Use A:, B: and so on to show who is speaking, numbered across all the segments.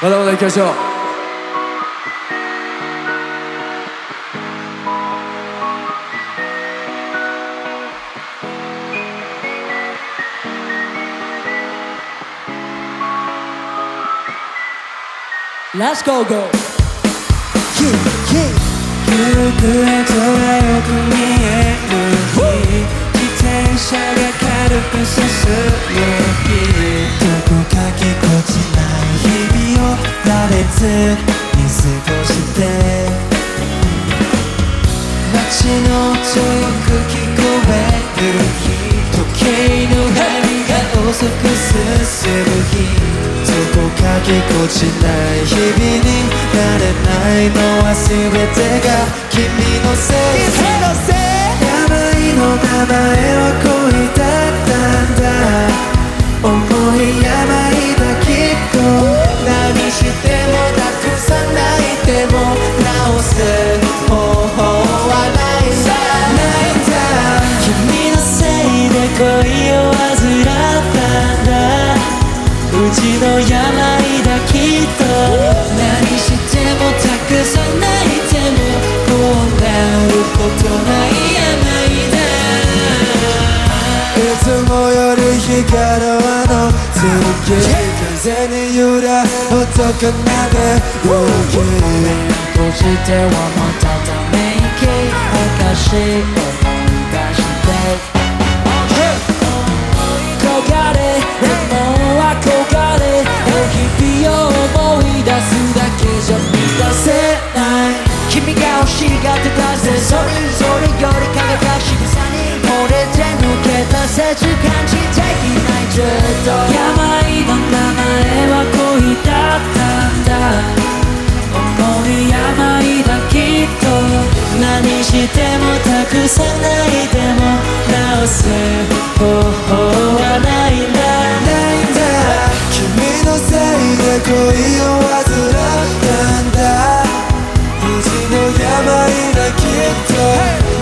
A: まだまだ行きましょう
B: ラスゴーゴー
C: 夕暮れ空よく見える日自転車が軽く進む日慣れずに過ごして街の音よく聞こえる日時計の針が遅く進む日どこかぎこちない日々になれないのは全てが君のせい病の名前より日からはの月風に揺ら男なで動き
B: 閉じてはまたため息証思い出して焦がれ。でも憧れ。日々を思い出すだけじゃ満たせない君が欲しがってたぜそれぞれ。より輝かしさに惚れ。て抜け出せず感
C: せ方法はないんだないんだ君のせいで恋を患ったんだ。無事の病だきっと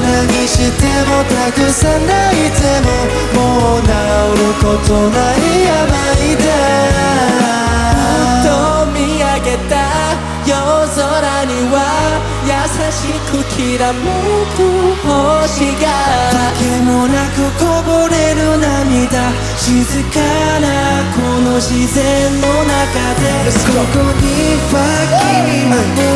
C: 何しても託さないてももう治ることない病だくきらめく星が。けもなくこぼれる涙。静かなこの自然の中で。ここには君も。